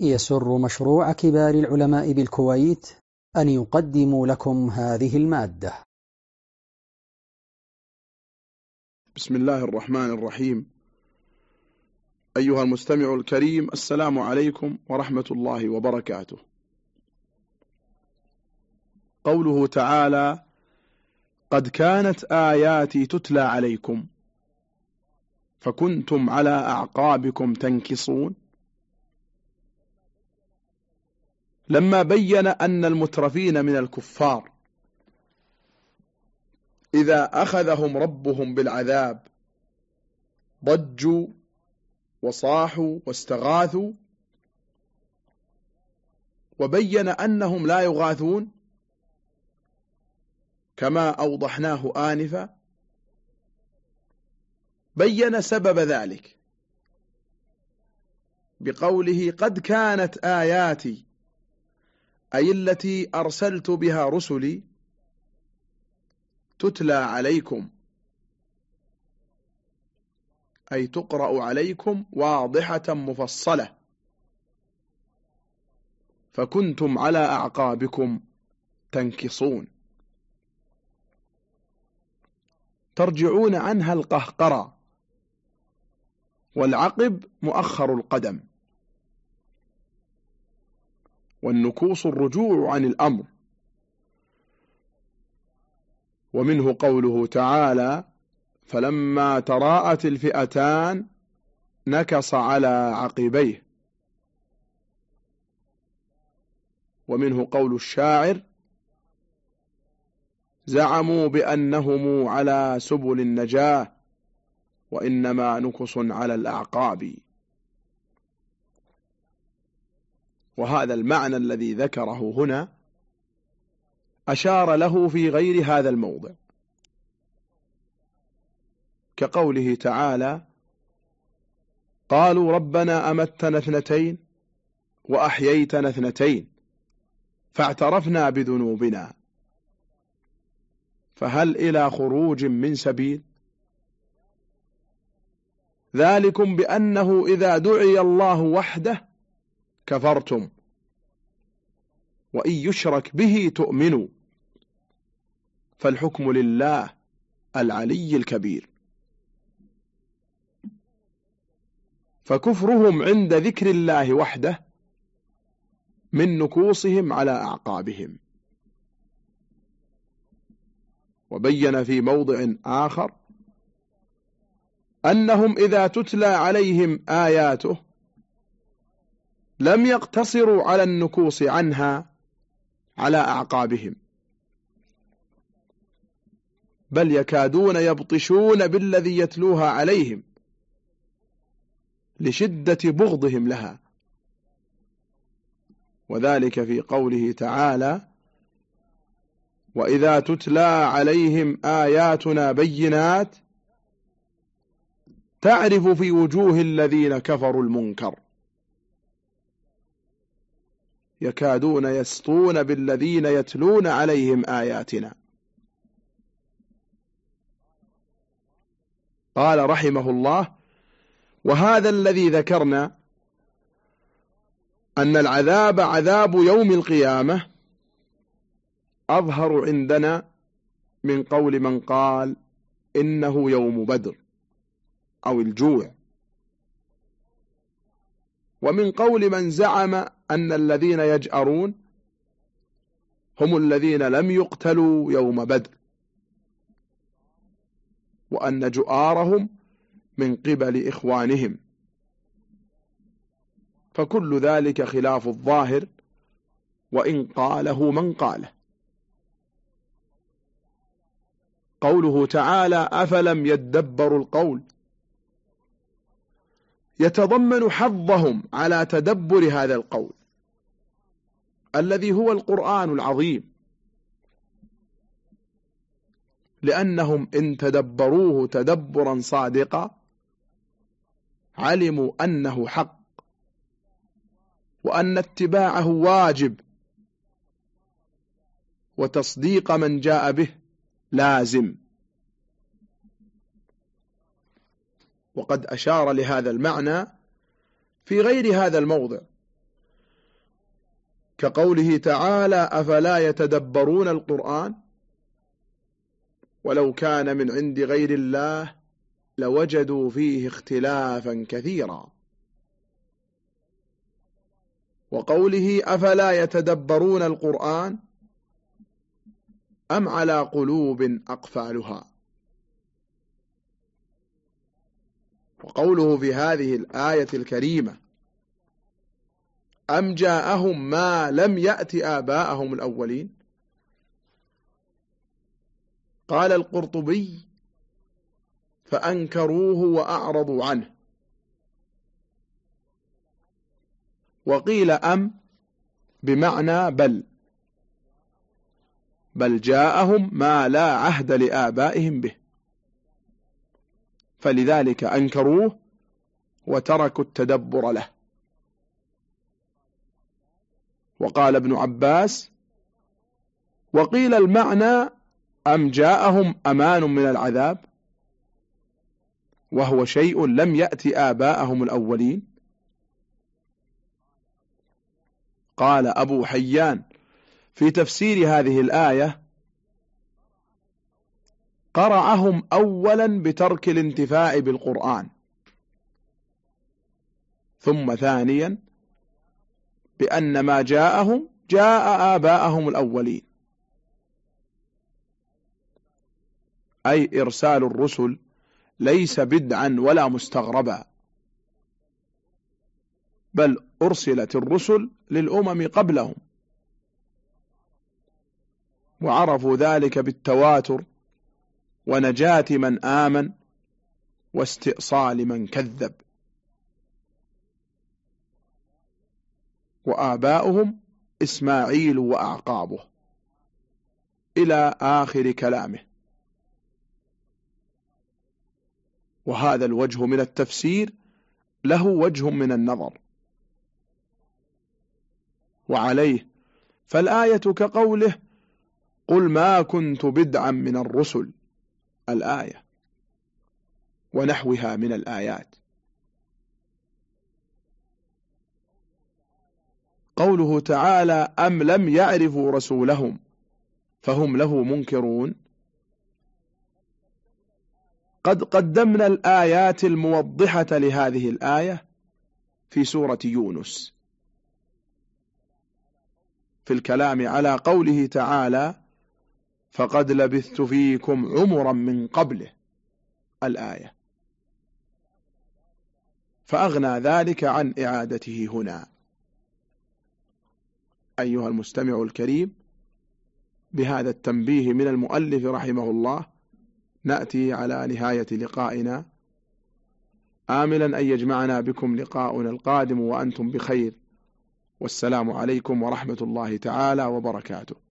يسر مشروع كبار العلماء بالكويت أن يقدم لكم هذه المادة. بسم الله الرحمن الرحيم. أيها المستمع الكريم السلام عليكم ورحمة الله وبركاته. قوله تعالى قد كانت آياتي تتلى عليكم فكنتم على أعقابكم تنكصون. لما بين أن المترفين من الكفار إذا أخذهم ربهم بالعذاب ضجوا وصاحوا واستغاثوا وبين أنهم لا يغاثون كما أوضحناه آنفا بين سبب ذلك بقوله قد كانت آياتي أي التي أرسلت بها رسلي تتلى عليكم. أي تقرأ عليكم واضحة مفصلة. فكنتم على أعقابكم تنكصون. ترجعون عنها القهقرة والعقب مؤخر القدم. والنكوص الرجوع عن الأمر. ومنه قوله تعالى فلما تراءت الفئتان نكص على عقبيه. ومنه قول الشاعر زعموا بأنهم على سبل النجاة وإنما نكص على الأعقاب. وهذا المعنى الذي ذكره هنا أشار له في غير هذا الموضع. كقوله تعالى قالوا ربنا أمتنا اثنتين وأحييتنا اثنتين فاعترفنا بذنوبنا فهل إلى خروج من سبيل؟ ذلكم بأنه إذا دعي الله وحده كفرتم. وإن يشرك به تؤمنوا. فالحكم لله العلي الكبير. فكفرهم عند ذكر الله وحده من نكوصهم على أعقابهم. وبين في موضع آخر أنهم إذا تتلى عليهم آياته لم يقتصروا على النكوص عنها على أعقابهم. بل يكادون يبطشون بالذي يتلوها عليهم لشدة بغضهم لها. وذلك في قوله تعالى وإذا تتلى عليهم آياتنا بينات تعرف في وجوه الذين كفروا المنكر. يكادون يسطون بالذين يتلون عليهم آياتنا. قال رحمه الله وهذا الذي ذكرنا أن العذاب عذاب يوم القيامة أظهر عندنا من قول من قال إنه يوم بدر أو الجوع. ومن قول من زعم أن الذين يجأرون هم الذين لم يقتلوا يوم بدر وأن جؤارهم من قبل إخوانهم. فكل ذلك خلاف الظاهر وإن قاله من قاله. قوله تعالى أفلم يدبروا القول؟ يتضمن حظهم على تدبر هذا القول. الذي هو القرآن العظيم. لأنهم إن تدبروه تدبرا صادقا علموا أنه حق وأن اتباعه واجب وتصديق من جاء به لازم. وقد أشار لهذا المعنى في غير هذا الموضع. كقوله تعالى أفلا يتدبرون القرآن؟ ولو كان من عند غير الله لوجدوا فيه اختلافا كثيرا. وقوله أفلا يتدبرون القرآن؟ أم على قلوب أقفالها؟ وقوله في هذه الآية الكريمة أم جاءهم ما لم يأت آباءهم الأولين؟ قال القرطبي فأنكروه وأعرضوا عنه. وقيل أم بمعنى بل. بل جاءهم ما لا عهد لآبائهم به. فلذلك أنكروه وتركوا التدبر له. وقال ابن عباس وقيل المعنى أم جاءهم أمان من العذاب؟ وهو شيء لم يأت آباءهم الأولين. قال أبو حيان في تفسير هذه الآية قرعهم أولا بترك الانتفاع بالقرآن ثم ثانيا بأن ما جاءهم جاء آباءهم الأولين. أي إرسال الرسل ليس بدعا ولا مستغربا. بل أرسلت الرسل للأمم قبلهم. وعرفوا ذلك بالتواتر ونجاة من آمن واستئصال من كذب. وآباؤهم إسماعيل وأعقابه. إلى آخر كلامه. وهذا الوجه من التفسير له وجه من النظر. وعليه فالآية كقوله قل ما كنت بدعا من الرسل. الآية. ونحوها من الآيات. قوله تعالى أم لم يعرفوا رسولهم فهم له منكرون. قد قدمنا الآيات الموضحة لهذه الآية في سورة يونس. في الكلام على قوله تعالى فقد لبثت فيكم عمرا من قبله الآية. فأغنى ذلك عن إعادته هنا. أيها المستمع الكريم بهذا التنبيه من المؤلف رحمه الله نأتي على نهاية لقائنا. آملا أن يجمعنا بكم لقاؤنا القادم وأنتم بخير. والسلام عليكم ورحمة الله تعالى وبركاته.